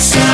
Sound.